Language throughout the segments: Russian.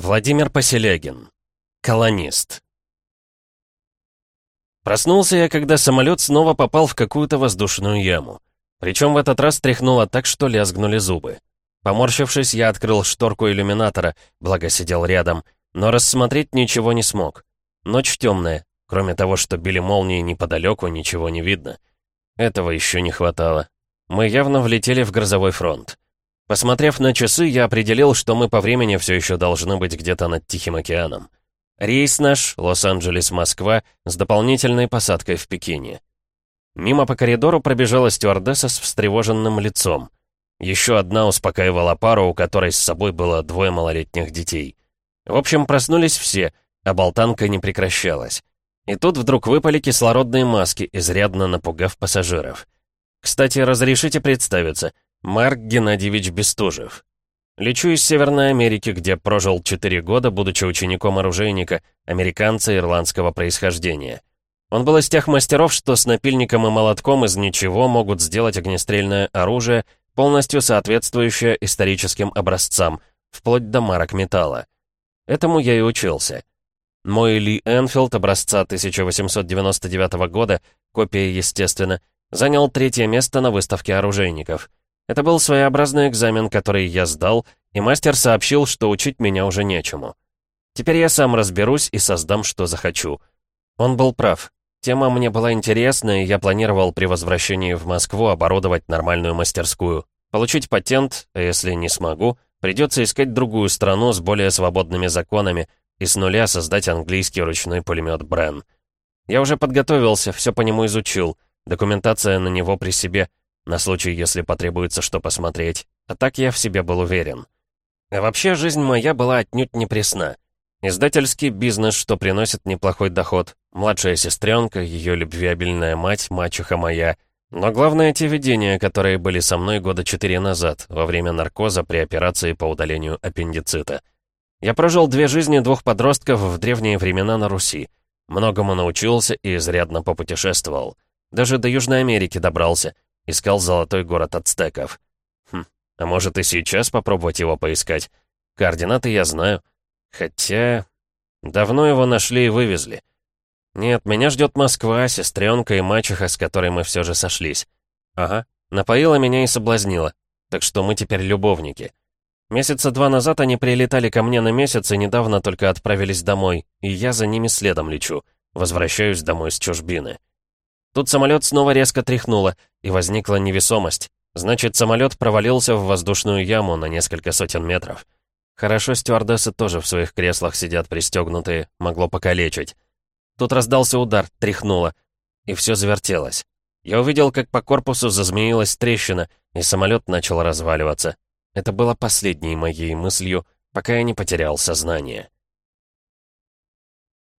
Владимир Поселягин. Колонист. Проснулся я, когда самолет снова попал в какую-то воздушную яму. Причем в этот раз тряхнуло так, что лязгнули зубы. Поморщившись, я открыл шторку иллюминатора, благо сидел рядом, но рассмотреть ничего не смог. Ночь темная, кроме того, что били молнии неподалеку, ничего не видно. Этого еще не хватало. Мы явно влетели в грозовой фронт. Посмотрев на часы, я определил, что мы по времени все еще должны быть где-то над Тихим океаном. Рейс наш, Лос-Анджелес-Москва, с дополнительной посадкой в Пекине. Мимо по коридору пробежала стюардесса с встревоженным лицом. Еще одна успокаивала пару, у которой с собой было двое малолетних детей. В общем, проснулись все, а болтанка не прекращалась. И тут вдруг выпали кислородные маски, изрядно напугав пассажиров. «Кстати, разрешите представиться — Марк Геннадьевич Бестужев. Лечу из Северной Америки, где прожил 4 года, будучи учеником оружейника, американца ирландского происхождения. Он был из тех мастеров, что с напильником и молотком из ничего могут сделать огнестрельное оружие, полностью соответствующее историческим образцам, вплоть до марок металла. Этому я и учился. Мой Ли Энфилд образца 1899 года, копия, естественно, занял третье место на выставке оружейников. Это был своеобразный экзамен, который я сдал, и мастер сообщил, что учить меня уже нечему. Теперь я сам разберусь и создам, что захочу. Он был прав. Тема мне была интересна, и я планировал при возвращении в Москву оборудовать нормальную мастерскую. Получить патент, а если не смогу, придется искать другую страну с более свободными законами и с нуля создать английский ручной пулемет Брен. Я уже подготовился, все по нему изучил, документация на него при себе, на случай, если потребуется что посмотреть. А так я в себе был уверен. А вообще, жизнь моя была отнюдь не пресна. Издательский бизнес, что приносит неплохой доход. Младшая сестренка, ее любвеобильная мать, мачеха моя. Но главное, те видения, которые были со мной года четыре назад, во время наркоза при операции по удалению аппендицита. Я прожил две жизни двух подростков в древние времена на Руси. Многому научился и изрядно попутешествовал. Даже до Южной Америки добрался — Искал золотой город ацтеков. Хм, а может и сейчас попробовать его поискать? Координаты я знаю. Хотя... Давно его нашли и вывезли. Нет, меня ждет Москва, сестренка и мачеха, с которой мы все же сошлись. Ага, напоила меня и соблазнила. Так что мы теперь любовники. Месяца два назад они прилетали ко мне на месяц и недавно только отправились домой, и я за ними следом лечу. Возвращаюсь домой с чужбины. Тут самолет снова резко тряхнуло, и возникла невесомость. Значит, самолет провалился в воздушную яму на несколько сотен метров. Хорошо, стюардессы тоже в своих креслах сидят пристегнутые, могло покалечить. Тут раздался удар, тряхнуло, и все завертелось. Я увидел, как по корпусу зазмеилась трещина, и самолет начал разваливаться. Это было последней моей мыслью, пока я не потерял сознание.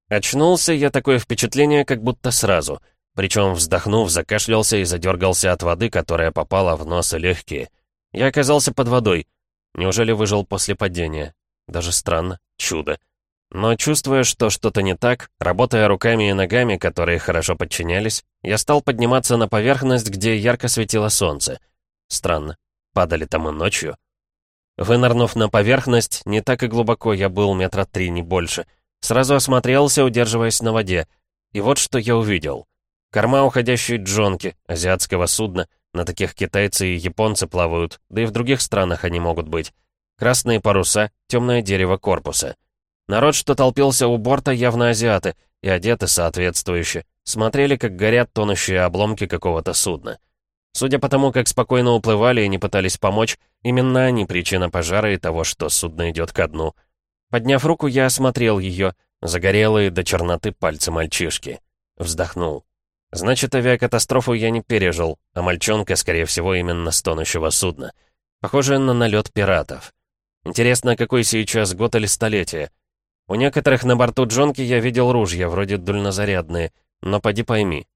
Очнулся я такое впечатление, как будто сразу — причем, вздохнув, закашлялся и задергался от воды, которая попала в нос и легкие. Я оказался под водой. Неужели выжил после падения? Даже странно. Чудо. Но чувствуя, что что-то не так, работая руками и ногами, которые хорошо подчинялись, я стал подниматься на поверхность, где ярко светило солнце. Странно. Падали там и ночью. Вынырнув на поверхность, не так и глубоко я был, метра три, не больше. Сразу осмотрелся, удерживаясь на воде. И вот что я увидел. Корма уходящей джонки, азиатского судна. На таких китайцы и японцы плавают, да и в других странах они могут быть. Красные паруса, темное дерево корпуса. Народ, что толпился у борта, явно азиаты, и одеты соответствующе. Смотрели, как горят тонущие обломки какого-то судна. Судя по тому, как спокойно уплывали и не пытались помочь, именно они причина пожара и того, что судно идет ко дну. Подняв руку, я осмотрел ее, загорелые до черноты пальцы мальчишки. Вздохнул. Значит, авиакатастрофу я не пережил, а мальчонка, скорее всего, именно с тонущего судна. Похоже на налет пиратов. Интересно, какой сейчас год или столетие? У некоторых на борту Джонки я видел ружья, вроде дульнозарядные, но поди пойми.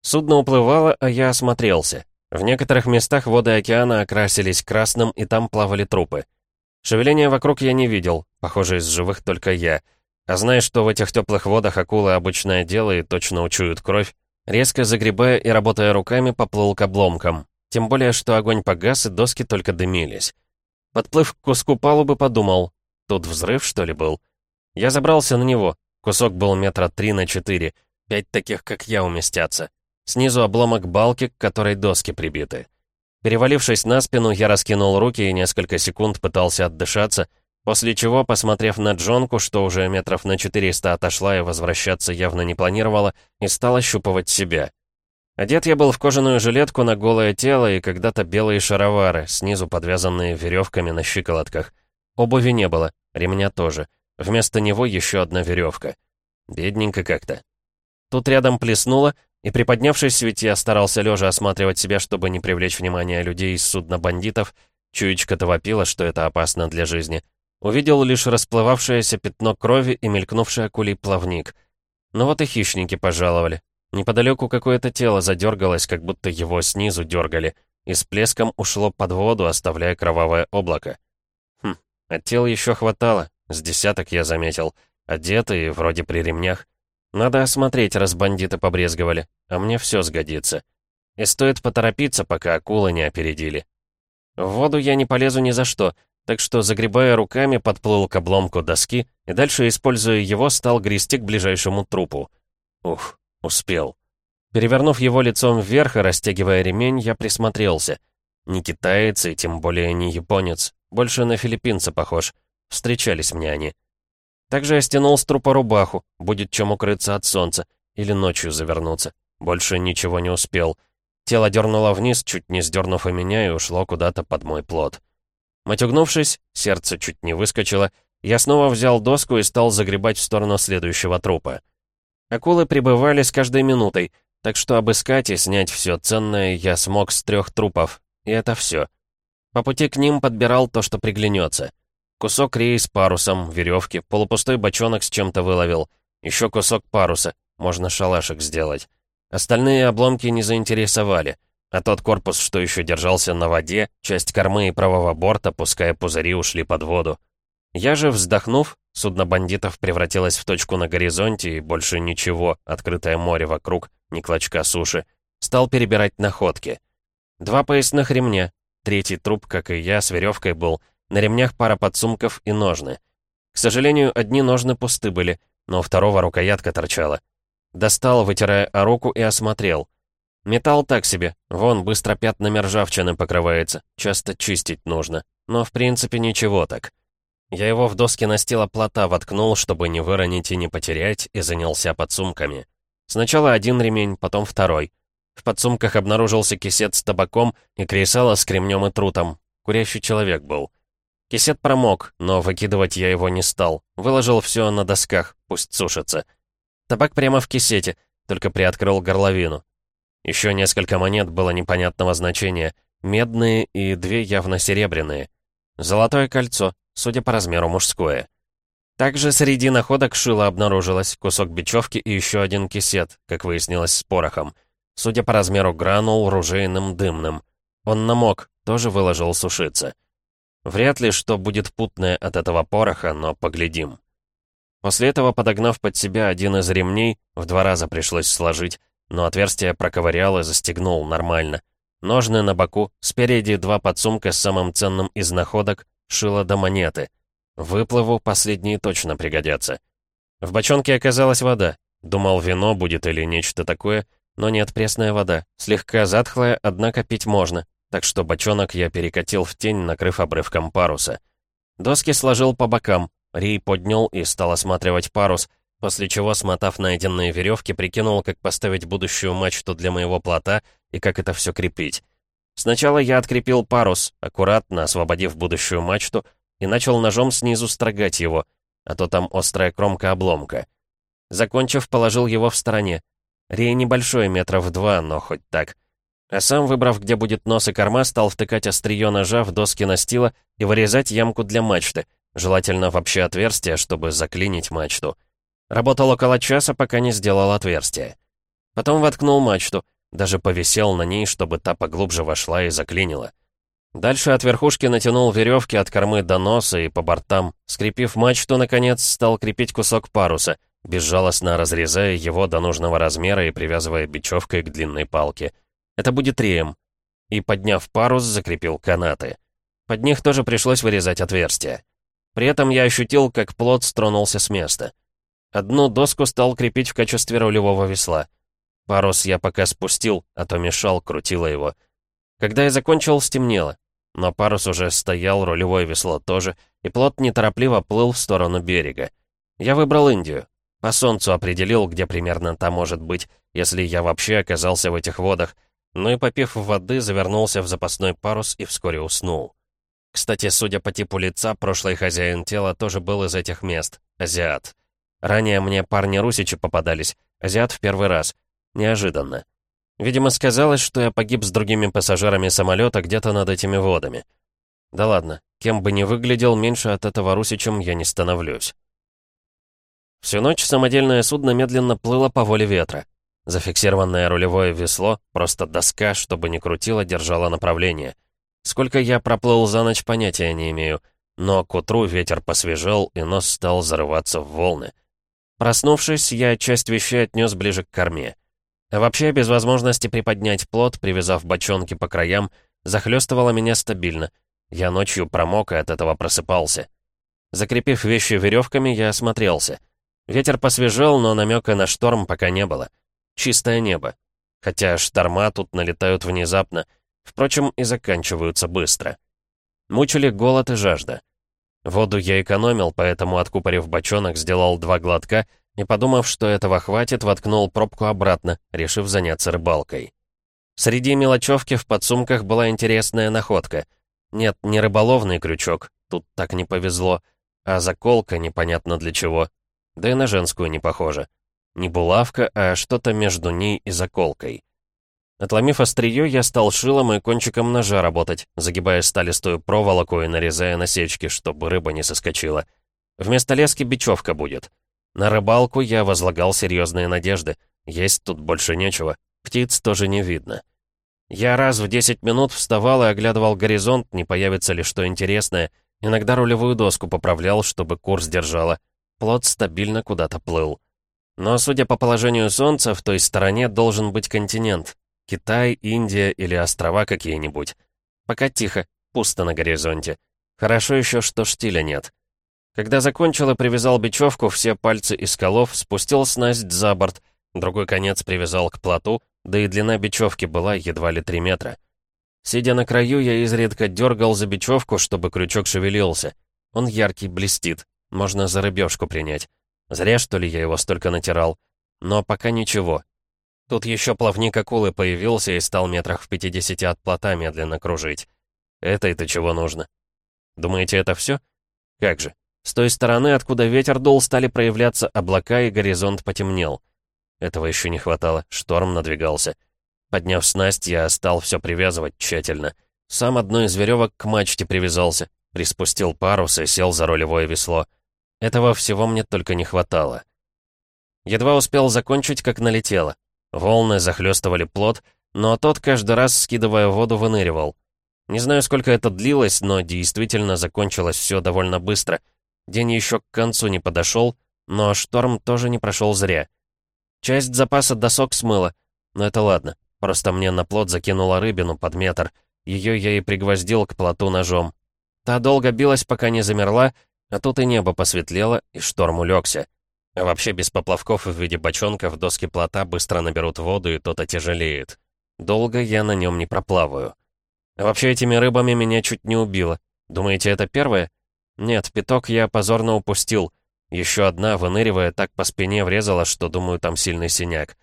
Судно уплывало, а я осмотрелся. В некоторых местах воды океана окрасились красным, и там плавали трупы. Шевеления вокруг я не видел, похоже, из живых только я. А зная, что в этих теплых водах акулы обычное дело и точно учуют кровь, Резко загребая и работая руками, поплыл к обломкам. Тем более, что огонь погас, и доски только дымились. Подплыв к куску палубы, подумал. тут взрыв, что ли, был? Я забрался на него. Кусок был метра три на четыре. Пять таких, как я, уместятся. Снизу обломок балки, к которой доски прибиты. Перевалившись на спину, я раскинул руки и несколько секунд пытался отдышаться, после чего, посмотрев на Джонку, что уже метров на 400 отошла и возвращаться явно не планировала, и стал ощупывать себя. Одет я был в кожаную жилетку на голое тело и когда-то белые шаровары, снизу подвязанные веревками на щиколотках. Обуви не было, ремня тоже. Вместо него еще одна веревка. Бедненько как-то. Тут рядом плеснуло, и приподнявшись в свете, я старался лежа осматривать себя, чтобы не привлечь внимание людей из судна бандитов. Чуечка-то вопила, что это опасно для жизни. Увидел лишь расплывавшееся пятно крови и мелькнувший акулий плавник. Ну вот и хищники пожаловали. Неподалеку какое-то тело задергалось, как будто его снизу дергали, и с плеском ушло под воду, оставляя кровавое облако. Хм, а тел еще хватало, с десяток я заметил, одетые, вроде при ремнях. Надо осмотреть, раз бандиты побрезговали, а мне все сгодится. И стоит поторопиться, пока акулы не опередили. В воду я не полезу ни за что, так что, загребая руками, подплыл к обломку доски и дальше, используя его, стал грести к ближайшему трупу. Ух, Успел. Перевернув его лицом вверх и растягивая ремень, я присмотрелся. Не китаец и тем более не японец. Больше на филиппинца похож. Встречались мне они. Также я стянул с трупа рубаху, будет чем укрыться от солнца, или ночью завернуться. Больше ничего не успел. Тело дернуло вниз, чуть не сдернув и меня, и ушло куда-то под мой плод. Матюгнувшись, сердце чуть не выскочило, я снова взял доску и стал загребать в сторону следующего трупа. Акулы прибывали с каждой минутой, так что обыскать и снять все ценное я смог с трех трупов. И это все. По пути к ним подбирал то, что приглянется. Кусок рей с парусом, веревки, полупустой бочонок с чем-то выловил. Еще кусок паруса, можно шалашик сделать. Остальные обломки не заинтересовали, а тот корпус, что еще держался на воде, часть кормы и правого борта, пуская пузыри, ушли под воду. Я же, вздохнув, судно бандитов превратилось в точку на горизонте и больше ничего, открытое море вокруг, ни клочка суши, стал перебирать находки. Два поясных ремня, третий труп, как и я, с веревкой был, на ремнях пара подсумков и ножны. К сожалению, одни ножны пусты были, но второго рукоятка торчала. Достал, вытирая о руку, и осмотрел. Металл так себе, вон быстро пятнами ржавчины покрывается, часто чистить нужно, но в принципе ничего так. Я его в доски настила плота воткнул, чтобы не выронить и не потерять, и занялся подсумками. Сначала один ремень, потом второй. В подсумках обнаружился кисет с табаком и кресало с кремнем и трутом. Курящий человек был. Кисет промок, но выкидывать я его не стал. Выложил все на досках, пусть сушится. Табак прямо в кисете, только приоткрыл горловину. Еще несколько монет было непонятного значения. Медные и две явно серебряные. Золотое кольцо, судя по размеру мужское. Также среди находок шило обнаружилось кусок бечевки и еще один кисет, как выяснилось с порохом. Судя по размеру гранул, ружейным, дымным. Он намок, тоже выложил сушиться. Вряд ли что будет путное от этого пороха, но поглядим. После этого, подогнав под себя один из ремней, в два раза пришлось сложить, но отверстие проковырял и застегнул нормально. Ножны на боку, спереди два подсумка с самым ценным из находок, шило до монеты. Выплыву, последние точно пригодятся. В бочонке оказалась вода. Думал, вино будет или нечто такое, но нет, пресная вода. Слегка затхлая, однако пить можно, так что бочонок я перекатил в тень, накрыв обрывком паруса. Доски сложил по бокам, Рей поднял и стал осматривать парус, после чего, смотав найденные веревки, прикинул, как поставить будущую мачту для моего плота и как это все крепить. Сначала я открепил парус, аккуратно освободив будущую мачту, и начал ножом снизу строгать его, а то там острая кромка обломка. Закончив, положил его в стороне. Рей небольшой, метров два, но хоть так. А сам, выбрав, где будет нос и корма, стал втыкать острие ножа в доски настила и вырезать ямку для мачты, желательно вообще отверстие, чтобы заклинить мачту. Работал около часа, пока не сделал отверстие. Потом воткнул мачту, даже повисел на ней, чтобы та поглубже вошла и заклинила. Дальше от верхушки натянул веревки от кормы до носа и по бортам. Скрепив мачту, наконец, стал крепить кусок паруса, безжалостно разрезая его до нужного размера и привязывая бечевкой к длинной палке. Это будет реем. И, подняв парус, закрепил канаты. Под них тоже пришлось вырезать отверстия. При этом я ощутил, как плот стронулся с места. Одну доску стал крепить в качестве рулевого весла. Парус я пока спустил, а то мешал, крутило его. Когда я закончил, стемнело. Но парус уже стоял, рулевое весло тоже, и плот неторопливо плыл в сторону берега. Я выбрал Индию. По солнцу определил, где примерно та может быть, если я вообще оказался в этих водах, ну и попив воды, завернулся в запасной парус и вскоре уснул. Кстати, судя по типу лица, прошлый хозяин тела тоже был из этих мест, азиат. Ранее мне парни-русичи попадались, азиат в первый раз. Неожиданно. Видимо, сказалось, что я погиб с другими пассажирами самолета где-то над этими водами. Да ладно, кем бы ни выглядел, меньше от этого русичем я не становлюсь. Всю ночь самодельное судно медленно плыло по воле ветра. Зафиксированное рулевое весло, просто доска, чтобы не крутило, держало направление. Сколько я проплыл за ночь, понятия не имею. Но к утру ветер посвежел, и нос стал зарываться в волны. Проснувшись, я часть вещей отнес ближе к корме. А вообще, без возможности приподнять плот, привязав бочонки по краям, захлестывало меня стабильно. Я ночью промок и от этого просыпался. Закрепив вещи веревками, я осмотрелся — Ветер посвежел, но намека на шторм пока не было. Чистое небо. Хотя шторма тут налетают внезапно, впрочем, и заканчиваются быстро. Мучили голод и жажда. Воду я экономил, поэтому, откупорив бочонок, сделал два глотка и, подумав, что этого хватит, воткнул пробку обратно, решив заняться рыбалкой. Среди мелочевки в подсумках была интересная находка. Нет, не рыболовный крючок, тут так не повезло, а заколка непонятно для чего, да и на женскую не похоже. Не булавка, а что-то между ней и заколкой. Отломив острие, я стал шилом и кончиком ножа работать, загибая сталистую проволоку и нарезая насечки, чтобы рыба не соскочила. Вместо лески бечевка будет. На рыбалку я возлагал серьезные надежды. Есть тут больше нечего. Птиц тоже не видно. Я раз в 10 минут вставал и оглядывал горизонт, не появится ли что интересное. Иногда рулевую доску поправлял, чтобы курс держала. Плот стабильно куда-то плыл. Но, судя по положению Солнца, в той стороне должен быть континент. Китай, Индия или острова какие-нибудь. Пока тихо, пусто на горизонте. Хорошо еще, что штиля нет. Когда закончил и привязал бечевку, все пальцы из колов, спустил снасть за борт, другой конец привязал к плоту, да и длина бечевки была едва ли 3 метра. Сидя на краю, я изредка дергал за бечевку, чтобы крючок шевелился. Он яркий, блестит. Можно за рыбешку принять. Зря, что ли, я его столько натирал. Но пока ничего. Тут еще плавник акулы появился и стал метрах в 50 от плота медленно кружить. Это-то чего нужно? Думаете, это все? Как же. С той стороны, откуда ветер дул, стали проявляться облака, и горизонт потемнел. Этого еще не хватало, шторм надвигался. Подняв снасть, я стал все привязывать тщательно. Сам одной из веревок к мачте привязался, приспустил парус и сел за рулевое весло. Этого всего мне только не хватало. Едва успел закончить, как налетело. Волны захлестывали плот, но тот каждый раз, скидывая воду, выныривал. Не знаю, сколько это длилось, но действительно закончилось все довольно быстро. День еще к концу не подошел, но шторм тоже не прошел зря. Часть запаса досок смыло, но это ладно. Просто мне на плот закинула рыбину под метр. Ее я и пригвоздил к плоту ножом. Та долго билась, пока не замерла, а тут и небо посветлело, и шторм улегся. А вообще без поплавков в виде бочонков доски плота быстро наберут воду, и тот отяжелеет. Долго я на нем не проплаваю. А вообще этими рыбами меня чуть не убило. Думаете, это первое? Нет, пяток я позорно упустил. Еще одна, выныривая, так по спине врезала, что, думаю, там сильный синяк.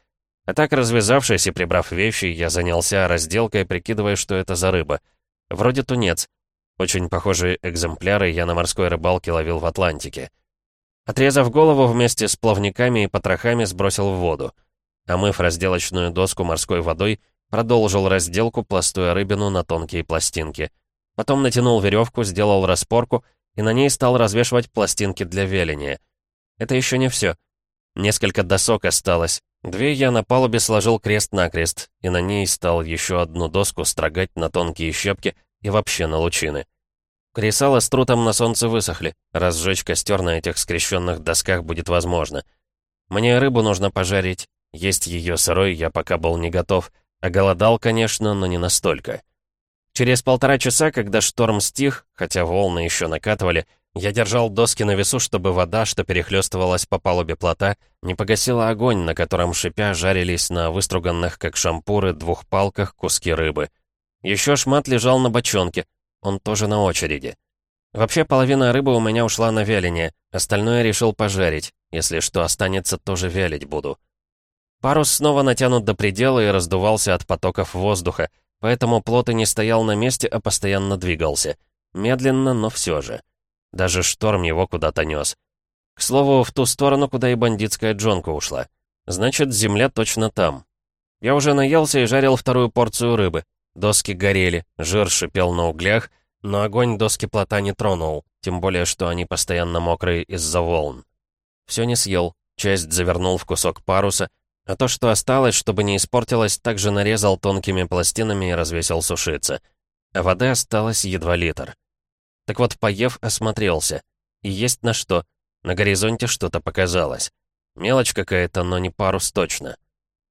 А так, развязавшись и прибрав вещи, я занялся разделкой, прикидывая, что это за рыба. Вроде тунец. Очень похожие экземпляры я на морской рыбалке ловил в Атлантике. Отрезав голову вместе с плавниками и потрохами, сбросил в воду. Омыв разделочную доску морской водой, продолжил разделку, пластуя рыбину на тонкие пластинки. Потом натянул веревку, сделал распорку и на ней стал развешивать пластинки для веления. Это еще не все. Несколько досок осталось. Две я на палубе сложил крест-накрест, и на ней стал еще одну доску строгать на тонкие щепки, и вообще на лучины. Кресала с трутом на солнце высохли. Разжечь костер на этих скрещенных досках будет возможно. Мне рыбу нужно пожарить. Есть ее сырой я пока был не готов. А голодал, конечно, но не настолько. Через полтора часа, когда шторм стих, хотя волны еще накатывали, Я держал доски на весу, чтобы вода, что перехлестывалась по палубе плота, не погасила огонь, на котором шипя жарились на выструганных, как шампуры, двух палках куски рыбы. Еще шмат лежал на бочонке, он тоже на очереди. Вообще, половина рыбы у меня ушла на вяление, остальное решил пожарить. Если что останется, тоже вялить буду. Парус снова натянут до предела и раздувался от потоков воздуха, поэтому плот и не стоял на месте, а постоянно двигался. Медленно, но все же. Даже шторм его куда-то нес. К слову, в ту сторону, куда и бандитская джонка ушла. Значит, земля точно там. Я уже наелся и жарил вторую порцию рыбы. Доски горели, жир шипел на углях, но огонь доски плота не тронул, тем более, что они постоянно мокрые из-за волн. Все не съел, часть завернул в кусок паруса, а то, что осталось, чтобы не испортилось, также нарезал тонкими пластинами и развесил сушиться. А воды осталось едва литр. Так вот, поев, осмотрелся. И есть на что. На горизонте что-то показалось. Мелочь какая-то, но не парус точно.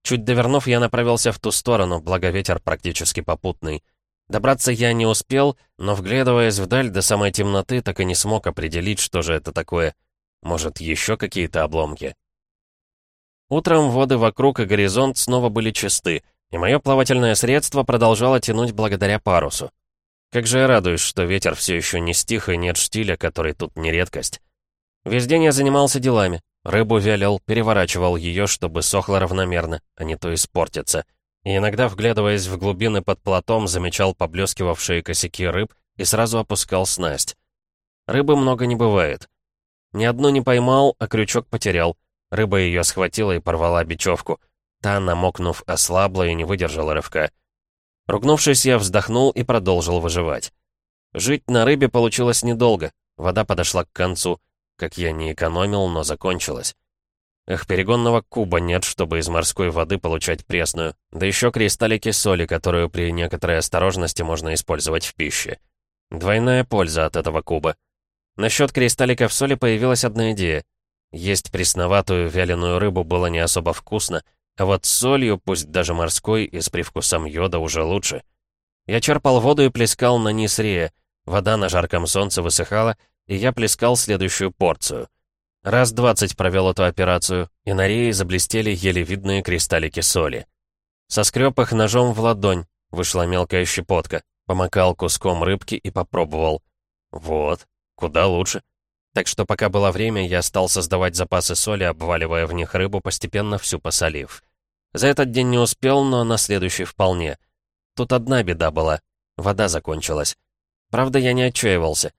Чуть довернув, я направился в ту сторону, благо ветер практически попутный. Добраться я не успел, но, вглядываясь вдаль до самой темноты, так и не смог определить, что же это такое. Может, еще какие-то обломки? Утром воды вокруг и горизонт снова были чисты, и мое плавательное средство продолжало тянуть благодаря парусу. Как же я радуюсь, что ветер все еще не стих и нет штиля, который тут не редкость. Весь день я занимался делами. Рыбу вялил, переворачивал ее, чтобы сохла равномерно, а не то испортится. И иногда, вглядываясь в глубины под платом, замечал поблескивавшие косяки рыб и сразу опускал снасть. Рыбы много не бывает. Ни одну не поймал, а крючок потерял. Рыба ее схватила и порвала бечевку. Та, намокнув, ослабла и не выдержала рывка. Ругнувшись, я вздохнул и продолжил выживать. Жить на рыбе получилось недолго. Вода подошла к концу. Как я не экономил, но закончилась. Эх, перегонного куба нет, чтобы из морской воды получать пресную. Да еще кристаллики соли, которую при некоторой осторожности можно использовать в пище. Двойная польза от этого куба. Насчет кристалликов соли появилась одна идея. Есть пресноватую вяленую рыбу было не особо вкусно, а вот солью, пусть даже морской, и с привкусом йода уже лучше. Я черпал воду и плескал на низ рея. Вода на жарком солнце высыхала, и я плескал следующую порцию. Раз двадцать провел эту операцию, и на рее заблестели еле видные кристаллики соли. Соскреб их ножом в ладонь, вышла мелкая щепотка, помакал куском рыбки и попробовал. Вот, куда лучше. Так что пока было время, я стал создавать запасы соли, обваливая в них рыбу, постепенно всю посолив. За этот день не успел, но на следующий вполне. Тут одна беда была. Вода закончилась. Правда, я не отчаивался.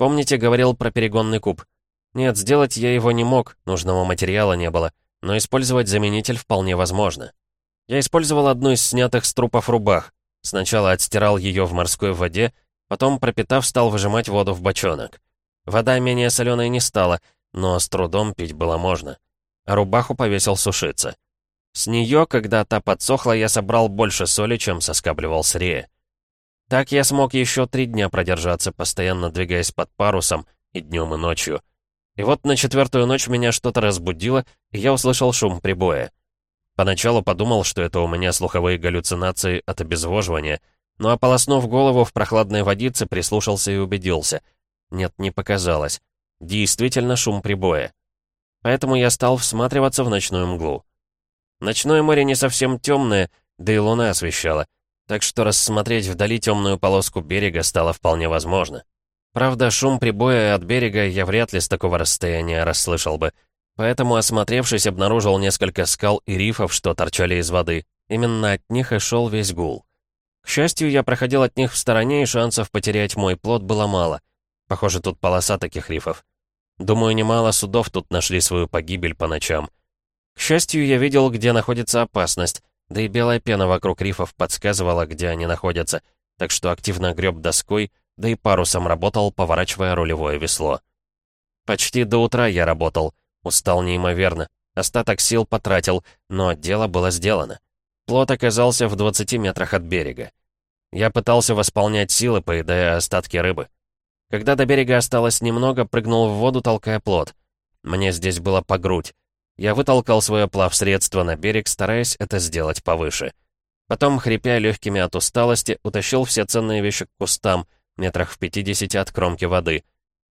Помните, говорил про перегонный куб? Нет, сделать я его не мог, нужного материала не было, но использовать заменитель вполне возможно. Я использовал одну из снятых с трупов рубах. Сначала отстирал ее в морской воде, потом, пропитав, стал выжимать воду в бочонок. Вода менее соленой не стала, но с трудом пить было можно. А рубаху повесил сушиться. С нее, когда та подсохла, я собрал больше соли, чем соскабливал с рея. Так я смог еще три дня продержаться, постоянно двигаясь под парусом, и днем, и ночью. И вот на четвертую ночь меня что-то разбудило, и я услышал шум прибоя. Поначалу подумал, что это у меня слуховые галлюцинации от обезвоживания, но ополоснув голову в прохладной водице, прислушался и убедился. Нет, не показалось. Действительно шум прибоя. Поэтому я стал всматриваться в ночную мглу. Ночное море не совсем темное, да и луна освещала, так что рассмотреть вдали темную полоску берега стало вполне возможно. Правда, шум прибоя от берега я вряд ли с такого расстояния расслышал бы, поэтому, осмотревшись, обнаружил несколько скал и рифов, что торчали из воды. Именно от них и шел весь гул. К счастью, я проходил от них в стороне, и шансов потерять мой плод было мало. Похоже, тут полоса таких рифов. Думаю, немало судов тут нашли свою погибель по ночам. К счастью, я видел, где находится опасность, да и белая пена вокруг рифов подсказывала, где они находятся, так что активно греб доской, да и парусом работал, поворачивая рулевое весло. Почти до утра я работал, устал неимоверно, остаток сил потратил, но дело было сделано. Плот оказался в 20 метрах от берега. Я пытался восполнять силы, поедая остатки рыбы. Когда до берега осталось немного, прыгнул в воду, толкая плот. Мне здесь было по грудь. Я вытолкал свое плавсредство на берег, стараясь это сделать повыше. Потом, хрипя легкими от усталости, утащил все ценные вещи к кустам, метрах в 50 от кромки воды.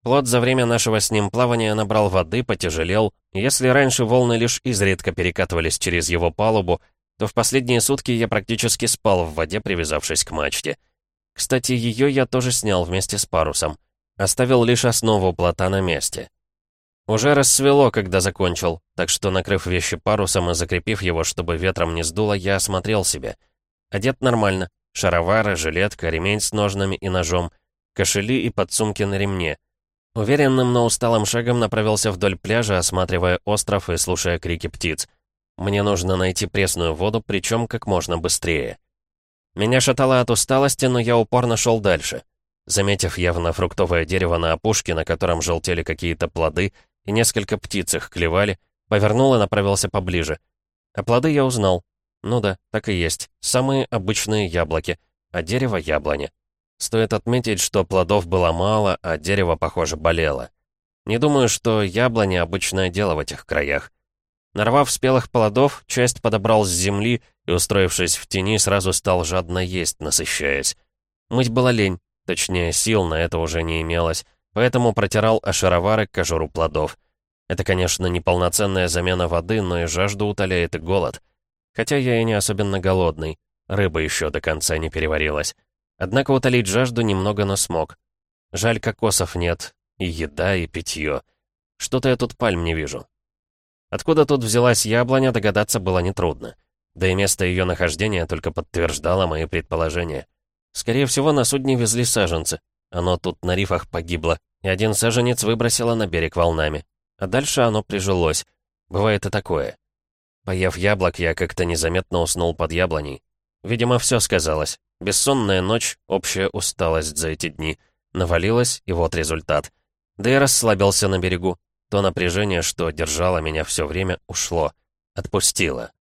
Плот за время нашего с ним плавания набрал воды, потяжелел, и если раньше волны лишь изредка перекатывались через его палубу, то в последние сутки я практически спал в воде, привязавшись к мачте. Кстати, ее я тоже снял вместе с парусом. Оставил лишь основу плота на месте. Уже рассвело, когда закончил, так что, накрыв вещи парусом и закрепив его, чтобы ветром не сдуло, я осмотрел себя. Одет нормально. Шаровары, жилетка, ремень с ножнами и ножом, кошели и подсумки на ремне. Уверенным, но усталым шагом направился вдоль пляжа, осматривая остров и слушая крики птиц. Мне нужно найти пресную воду, причем как можно быстрее. Меня шатало от усталости, но я упорно шел дальше. Заметив явно фруктовое дерево на опушке, на котором желтели какие-то плоды, и несколько птиц их клевали, повернул и направился поближе. А плоды я узнал. Ну да, так и есть. Самые обычные яблоки, а дерево — яблони. Стоит отметить, что плодов было мало, а дерево, похоже, болело. Не думаю, что яблони — обычное дело в этих краях. Нарвав спелых плодов, часть подобрал с земли и, устроившись в тени, сразу стал жадно есть, насыщаясь. Мыть было лень, точнее, сил на это уже не имелось, поэтому протирал о шаровары кожуру плодов. Это, конечно, не полноценная замена воды, но и жажду утоляет и голод. Хотя я и не особенно голодный, рыба еще до конца не переварилась. Однако утолить жажду немного, но смог. Жаль, кокосов нет, и еда, и питье. Что-то я тут пальм не вижу. Откуда тут взялась яблоня, догадаться было нетрудно. Да и место ее нахождения только подтверждало мои предположения. Скорее всего, на судне везли саженцы. Оно тут на рифах погибло, и один саженец выбросило на берег волнами. А дальше оно прижилось. Бывает и такое. Поев яблок, я как-то незаметно уснул под яблоней. Видимо, все сказалось. Бессонная ночь, общая усталость за эти дни. Навалилась, и вот результат. Да и расслабился на берегу. То напряжение, что держало меня все время, ушло. Отпустило.